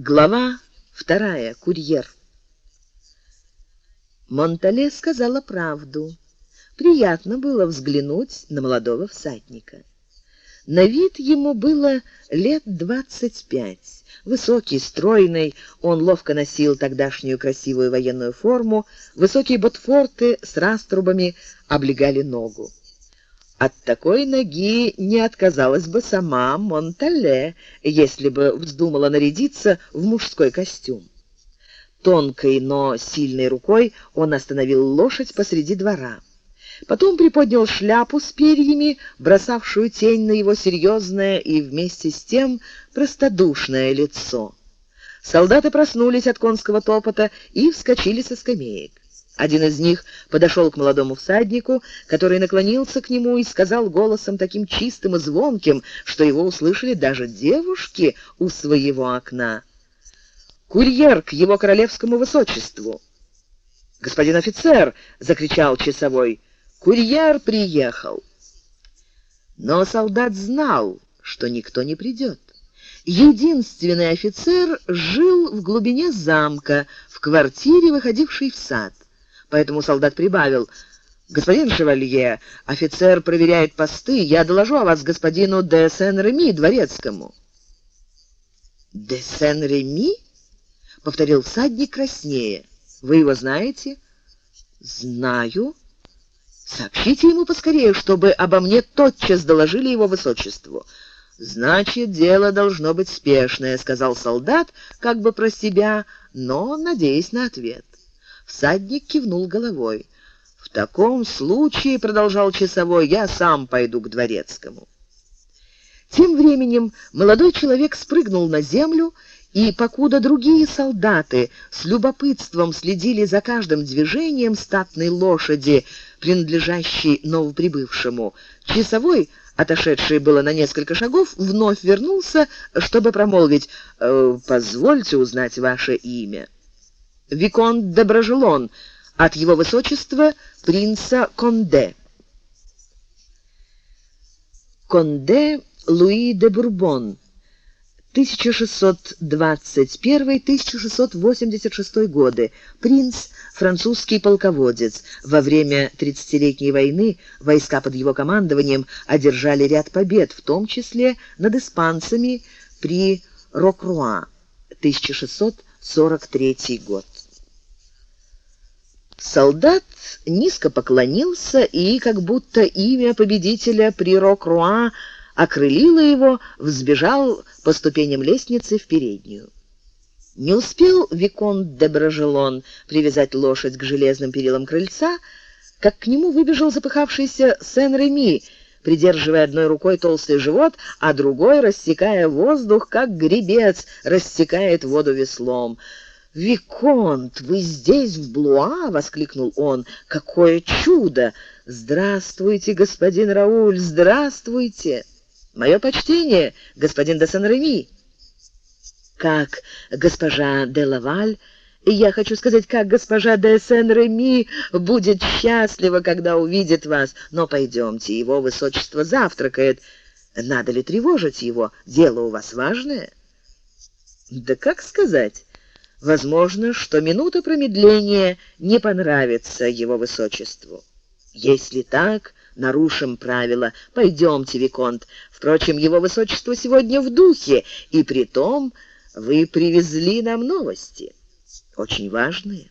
Глава вторая. Курьер. Монтале сказала правду. Приятно было взглянуть на молодого всадника. На вид ему было лет двадцать пять. Высокий, стройный, он ловко носил тогдашнюю красивую военную форму, высокие ботфорты с раструбами облегали ногу. От такой ноги не отказалась бы сама Монтале, если бы вздумала нарядиться в мужской костюм. Тонкой, но сильной рукой он остановил лошадь посреди двора. Потом приподнял шляпу с перьями, бросавшую тень на его серьезное и вместе с тем простодушное лицо. Солдаты проснулись от конского топота и вскочили со скамеек. Один из них подошел к молодому всаднику, который наклонился к нему и сказал голосом таким чистым и звонким, что его услышали даже девушки у своего окна. «Курьер к его королевскому высочеству!» «Господин офицер!» — закричал часовой. «Курьер приехал!» Но солдат знал, что никто не придет. Единственный офицер жил в глубине замка, в квартире, выходившей в сад. Поэтому солдат прибавил: «Господин шевалье, офицер проверяет посты. Я доложу о вас господину де Сен-Реми, дворецкому». «Де Сен-Реми?» — повторил всадник краснее. «Вы его знаете?» «Знаю». «Сообщите ему поскорее, чтобы обо мне тотчас доложили его высочеству». «Значит, дело должно быть спешное», — сказал солдат, как бы про себя, но надеясь на ответ. Всадник кивнул головой. В таком случае, продолжал часовой, я сам пойду к дворецкому. Тем временем молодой человек спрыгнул на землю, и покуда другие солдаты с любопытством следили за каждым движением статной лошади, принадлежащей новоприбывшему, часовой, отошедший было на несколько шагов, вновь вернулся, чтобы промолвить: «Э, "Позвольте узнать ваше имя". Виконт де Брожелон от его высочества принца Конде. Конде Луи де Бурбон 1621-1686 годы, принц, французский полководец. Во время тридцатилетней войны войска под его командованием одержали ряд побед, в том числе над испанцами при Рокруа 1643 год. Солдат низко поклонился, и как будто имя победителя при Рок-Руа окрылило его, взбежал по ступеням лестницы в переднюю. Не успел виконт де Брожелон привязать лошадь к железным перилам крыльца, как к нему выбежал запыхавшийся Сен-Реми, придерживая одной рукой толстый живот, а другой рассекая воздух, как гребец рассекает воду веслом. «Виконт, вы здесь, в Блуа?» — воскликнул он. «Какое чудо! Здравствуйте, господин Рауль, здравствуйте! Мое почтение, господин де Сан-Реми!» «Как госпожа де Лаваль...» я хочу сказать, как госпожа де Сен-Реми будет счастлива, когда увидит вас. Но пойдемте, его высочество завтракает. Надо ли тревожить его? Дело у вас важное? Да как сказать? Возможно, что минута промедления не понравится его высочеству. Если так, нарушим правила. Пойдемте, виконт. Впрочем, его высочество сегодня в духе, и при том вы привезли нам новости, очень важные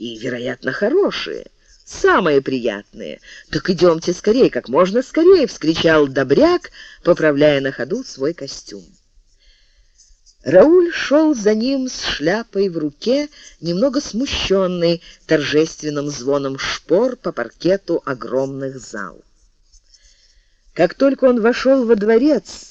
и, вероятно, хорошие. Самые приятные. Так идемте скорее, как можно скорее, вскричал Добряк, поправляя на ходу свой костюм. Рауль шел за ним с шляпой в руке, немного смущенный торжественным звоном шпор по паркету огромных зал. Как только он вошел во дворец,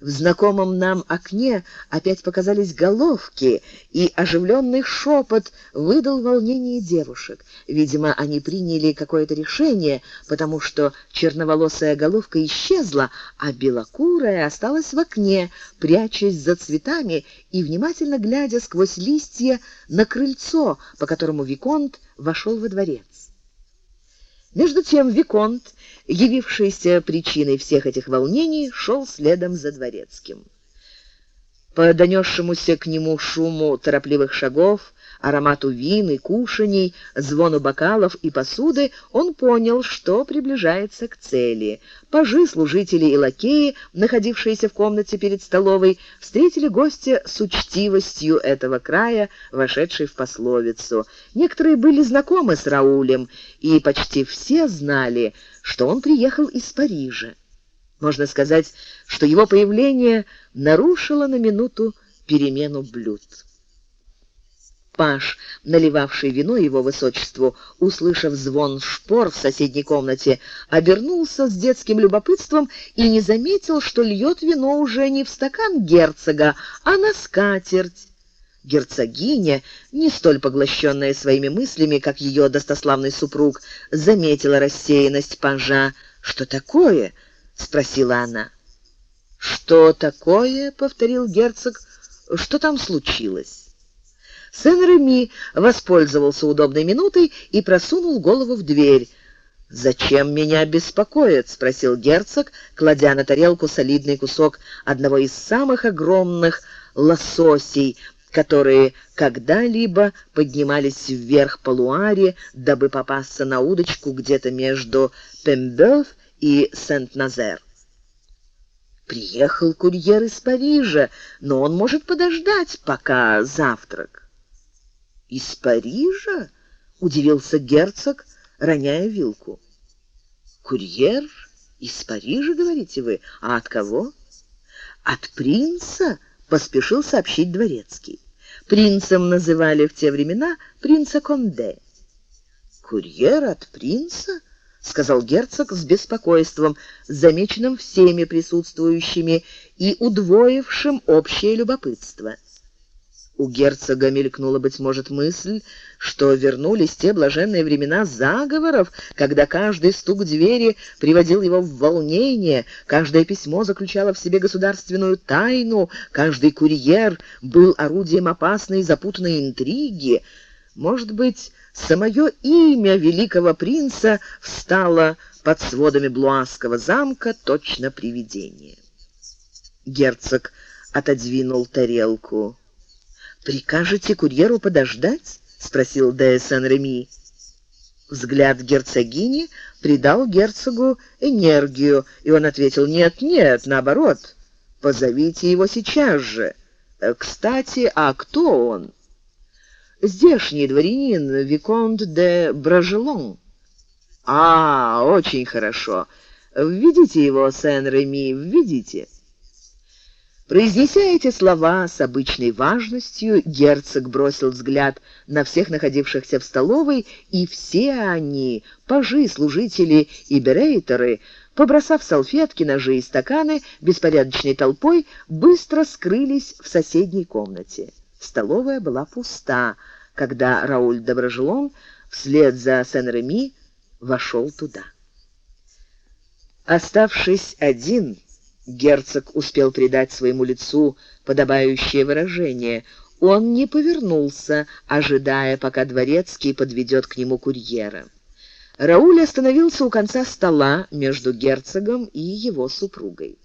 в знакомом нам окне опять показались головки, и оживленный шепот выдал волнение девушек. Видимо, они приняли какое-то решение, потому что черноволосая головка исчезла, а белокурая осталась в окне, прячась за цветами и внимательно глядя сквозь листья на крыльцо, по которому виконт вошел во дворец. Между тем виконт явившийся причиной всех этих волнений, шел следом за дворецким. По донесшемуся к нему шуму торопливых шагов, аромату вин и кушаний, звону бокалов и посуды, он понял, что приближается к цели. Пажи, служители и лакеи, находившиеся в комнате перед столовой, встретили гостя с учтивостью этого края, вошедшей в пословицу. Некоторые были знакомы с Раулем, и почти все знали, что он приехал из Парижа. Можно сказать, что его появление нарушило на минуту перемену блюд. Паш, наливавший вино его высочеству, услышав звон шпор в соседней комнате, обернулся с детским любопытством и не заметил, что льет вино уже не в стакан герцога, а на скатерть. Герцогиня, не столь поглощенная своими мыслями, как ее достославный супруг, заметила рассеянность пажа. «Что такое?» — спросила она. «Что такое?» — повторил герцог. «Что там случилось?» Сен-Реми воспользовался удобной минутой и просунул голову в дверь. «Зачем меня беспокоит?» — спросил герцог, кладя на тарелку солидный кусок одного из самых огромных лососей, которые когда-либо поднимались вверх по Луаре, дабы попасться на удочку где-то между Пембёв и Сент-Назер. Приехал курьер из Парижа, но он может подождать, пока завтрак. «Из Парижа?» — удивился герцог, роняя вилку. «Курьер из Парижа, говорите вы? А от кого?» «От принца», — поспешил сообщить дворецкий. Принцем называли в те времена принца Конде. «Курьер от принца?» — сказал герцог с беспокойством, замеченным всеми присутствующими и удвоившим общее любопытство. У герцога мелькнула, быть может, мысль, что вернулись те блаженные времена заговоров, когда каждый стук двери приводил его в волнение, каждое письмо заключало в себе государственную тайну, каждый курьер был орудием опасной запутанной интриги. Может быть, самое имя великого принца встало под сводами Блуасского замка точно привидение. Герцог отодвинул тарелку. «Прикажете курьеру подождать?» — спросил де Сен-Реми. Взгляд герцогини придал герцогу энергию, и он ответил «Нет, нет, наоборот, позовите его сейчас же. Кстати, а кто он?» «Здешний дворянин Виконт де Бражелон». «А, очень хорошо. Введите его, Сен-Реми, введите». Произнеся эти слова с обычной важностью, герцог бросил взгляд на всех находившихся в столовой, и все они, пажи, служители и берейтеры, побросав салфетки, ножи и стаканы, беспорядочной толпой быстро скрылись в соседней комнате. Столовая была пуста, когда Рауль Доброжелон вслед за Сен-Реми вошел туда. Оставшись один, Герцог успел придать своему лицу подобающее выражение. Он не повернулся, ожидая, пока дворецкий подведет к нему курьера. Рауль остановился у конца стола между герцогом и его супругой.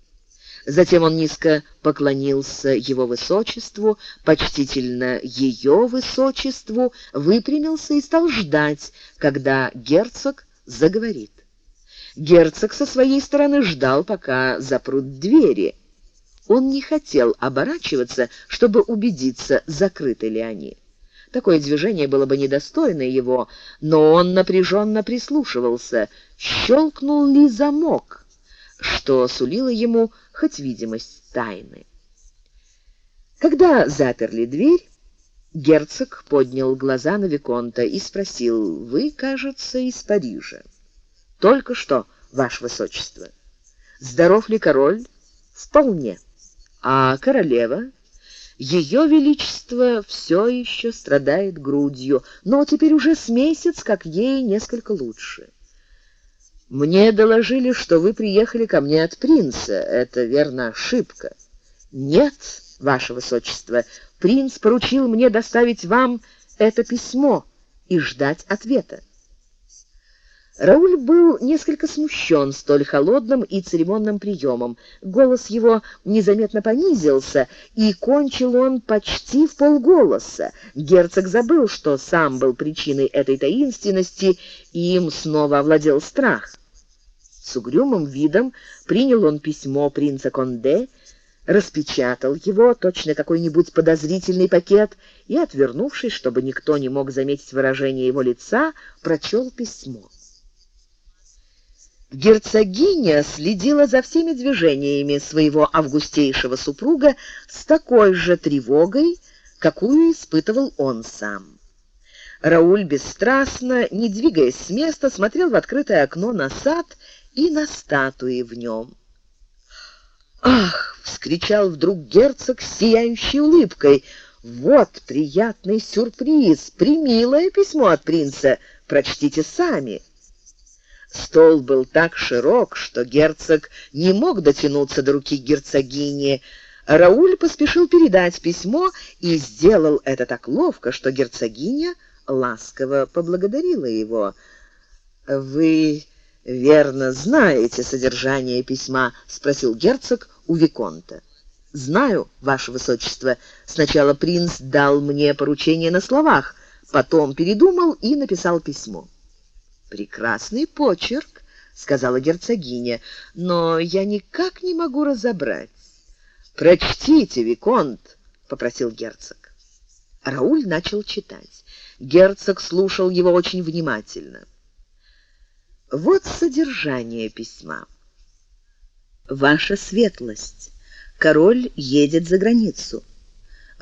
Затем он низко поклонился его высочеству, почтительно ее высочеству, выпрямился и стал ждать, когда герцог заговорит. Герцог со своей стороны ждал, пока запрут двери. Он не хотел оборачиваться, чтобы убедиться, закрыты ли они. Такое движение было бы недостойно его, но он напряженно прислушивался, щелкнул ли замок, что сулило ему хоть видимость тайны. Когда заперли дверь, герцог поднял глаза на Виконта и спросил, «Вы, кажется, из Парижа». Только что, ваше высочество. Здоров ли король? Вполне. А королева? Ее величество все еще страдает грудью, но теперь уже с месяц, как ей несколько лучше. Мне доложили, что вы приехали ко мне от принца. Это верно ошибка. Нет, ваше высочество, принц поручил мне доставить вам это письмо и ждать ответа. Рауль был несколько смущен столь холодным и церемонным приемом. Голос его незаметно понизился, и кончил он почти в полголоса. Герцог забыл, что сам был причиной этой таинственности, и им снова овладел страх. С угрюмым видом принял он письмо принца Конде, распечатал его, точно какой-нибудь подозрительный пакет, и, отвернувшись, чтобы никто не мог заметить выражение его лица, прочел письмо. Герцогиня следила за всеми движениями своего августейшего супруга с такой же тревогой, какую испытывал он сам. Рауль бесстрастно, не двигаясь с места, смотрел в открытое окно на сад и на статуи в нем. «Ах!» — вскричал вдруг герцог с сияющей улыбкой. «Вот приятный сюрприз! Примилое письмо от принца! Прочтите сами!» Стол был так широк, что герцог не мог дотянуться до руки герцогини. Рауль поспешил передать письмо и сделал это так ловко, что герцогиня ласково поблагодарила его. «Вы верно знаете содержание письма?» — спросил герцог у Виконта. «Знаю, ваше высочество. Сначала принц дал мне поручение на словах, потом передумал и написал письмо». Прекрасный почерк, сказала герцогиня, но я никак не могу разобрать. Прочтите, виконт, попросил герцог. Рауль начал читать. Герцог слушал его очень внимательно. Вот содержание письма. Ваша светлость, король едет за границу.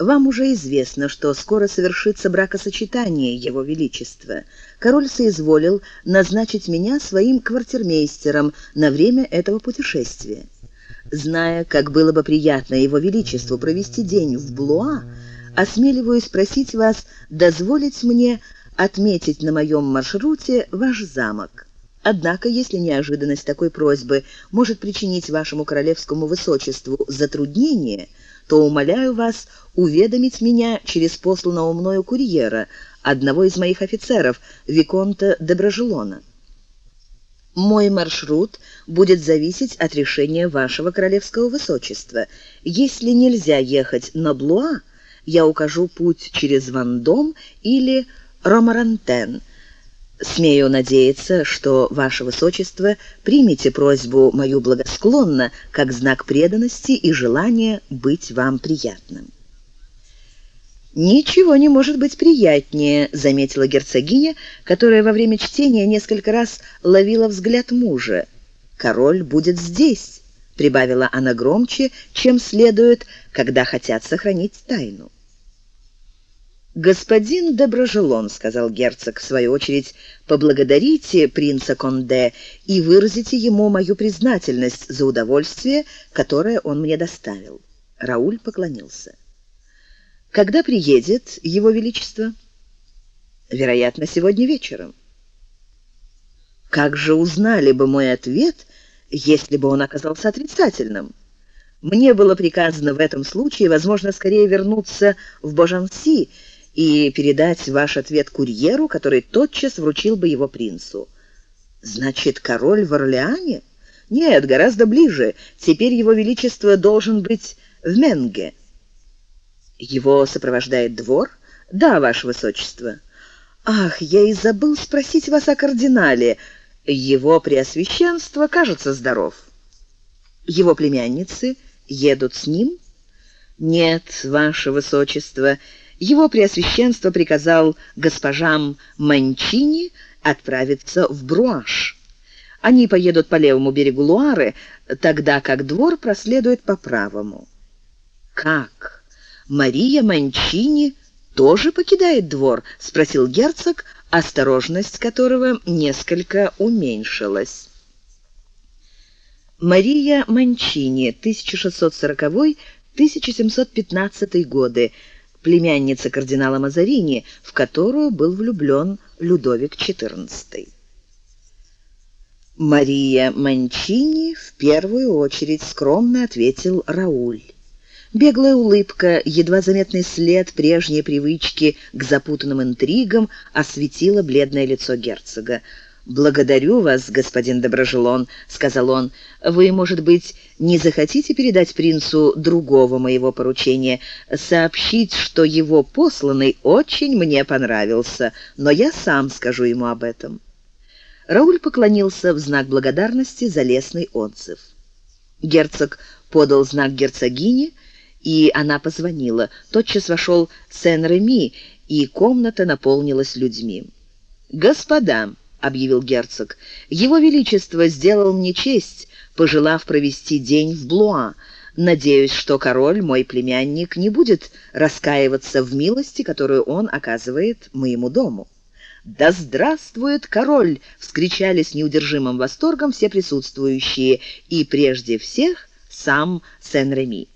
Вам уже известно, что скоро совершится бракосочетание Его Величества. Король соизволил назначить меня своим квартирмейстером на время этого путешествия. Зная, как было бы приятно Его Величеству провести день в Блуа, осмеливаюсь просить вас дозволить мне отметить на моем маршруте ваш замок. Однако, если неожиданность такой просьбы может причинить вашему королевскому высочеству затруднение – то умоляю вас уведомить меня через посланного мною курьера, одного из моих офицеров, виконта Доброжелона. Мой маршрут будет зависеть от решения вашего королевского высочества. Если нельзя ехать на Блуа, я укажу путь через Вандом или Ромарантен – Смею надеяться, что ваше высочество примете просьбу мою благосклонно, как знак преданности и желания быть вам приятным. «Ничего не может быть приятнее», — заметила герцогиня, которая во время чтения несколько раз ловила взгляд мужа. «Король будет здесь», — прибавила она громче, чем следует, когда хотят сохранить тайну. «Господин Доброжелон», — сказал герцог, в свою очередь, — «поблагодарите принца Конде и выразите ему мою признательность за удовольствие, которое он мне доставил». Рауль поклонился. «Когда приедет его величество?» «Вероятно, сегодня вечером». «Как же узнали бы мой ответ, если бы он оказался отрицательным?» Мне было приказано в этом случае, возможно, скорее вернуться в Божанси, и передать ваш ответ курьеру, который тотчас вручил бы его принцу. Значит, король в Орлеане? Нет, гораздо ближе. Теперь его величество должен быть в Менге. Его сопровождает двор? Да, ваше высочество. Ах, я и забыл спросить вас о кардинале. Его преосвященство, кажется, здоров. Его племянницы едут с ним? Нет, ваше высочество, его Преосвященство приказал госпожам Манчини отправиться в Бруаш. Они поедут по левому берегу Луары, тогда как двор проследует по правому. Как? Мария Манчини тоже покидает двор? спросил герцог, осторожность которого несколько уменьшилась. Мария Манчини, 1640-1715 годы, племянница кардинала Мазарини, в которую был влюблен Людовик XIV. Мария Манчини в первую очередь скромно ответил Рауль. Беглая улыбка, едва заметный след прежней привычки к запутанным интригам осветила бледное лицо герцога. «Благодарю вас, господин Доброжелон», — сказал он. «Вы, может быть, не захотите передать принцу другого моего поручения, сообщить, что его посланный очень мне понравился, но я сам скажу ему об этом». Рауль поклонился в знак благодарности за лестный отзыв. Герцог подал знак герцогине, и она позвонила. Тотчас вошел Сен-Реми, и комната наполнилась людьми. «Господа», — объявил герцог, — «его величество сделал мне честь, пожелав провести день в Блуа. Надеюсь, что король, мой племянник, не будет раскаиваться в милости, которую он оказывает моему дому». «Да здравствует король!» — вскричали с неудержимым восторгом все присутствующие, и прежде всех сам Сен-Реми.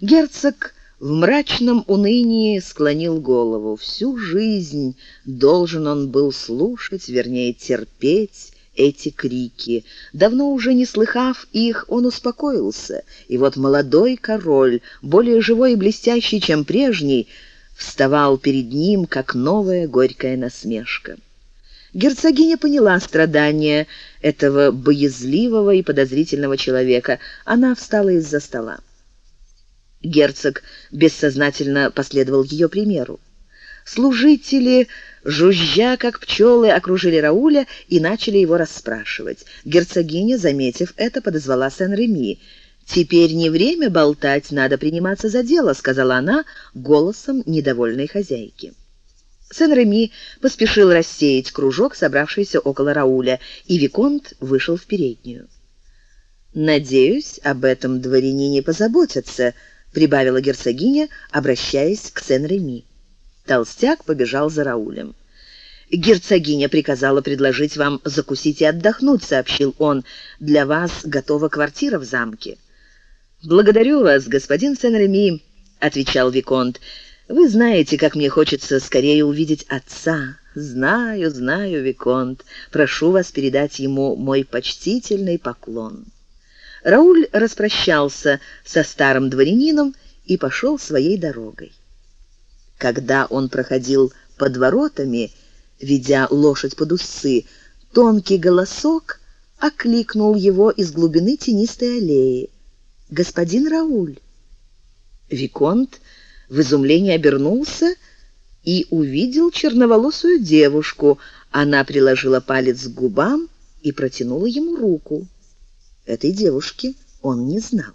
Герцог в мрачном унынии склонил голову. Всю жизнь должен он был слушать, вернее, терпеть эти крики. Давно уже не слыхав их, он успокоился. И вот молодой король, более живой и блестящий, чем прежний, вставал перед ним, как новая горькая насмешка. Герцогиня поняла страдания этого боязливого и подозрительного человека. Она встала из-за стола. Герцог бессознательно последовал ее примеру. Служители, жужжа как пчелы, окружили Рауля и начали его расспрашивать. Герцогиня, заметив это, подозвала Сен-Реми. «Теперь не время болтать, надо приниматься за дело», — сказала она голосом недовольной хозяйки. Сен-Реми поспешил рассеять кружок, собравшийся около Рауля, и Виконт вышел в переднюю. «Надеюсь, об этом дворянине позаботятся», — прибавила герцогиня, обращаясь к Сен-Реми. Толстяк побежал за Раулем. «Герцогиня приказала предложить вам закусить и отдохнуть», — сообщил он. «Для вас готова квартира в замке». «Благодарю вас, господин Сен-Реми», — отвечал Виконт. «Вы знаете, как мне хочется скорее увидеть отца». «Знаю, знаю, Виконт. Прошу вас передать ему мой почтительный поклон». Рауль распрощался со старым дворянином и пошел своей дорогой. Когда он проходил под воротами, ведя лошадь под усы, тонкий голосок окликнул его из глубины тенистой аллеи господин Рауль». Виконт в изумлении обернулся и увидел черноволосую девушку. Она приложила палец к губам и протянула ему руку. Этой девушки он не знал.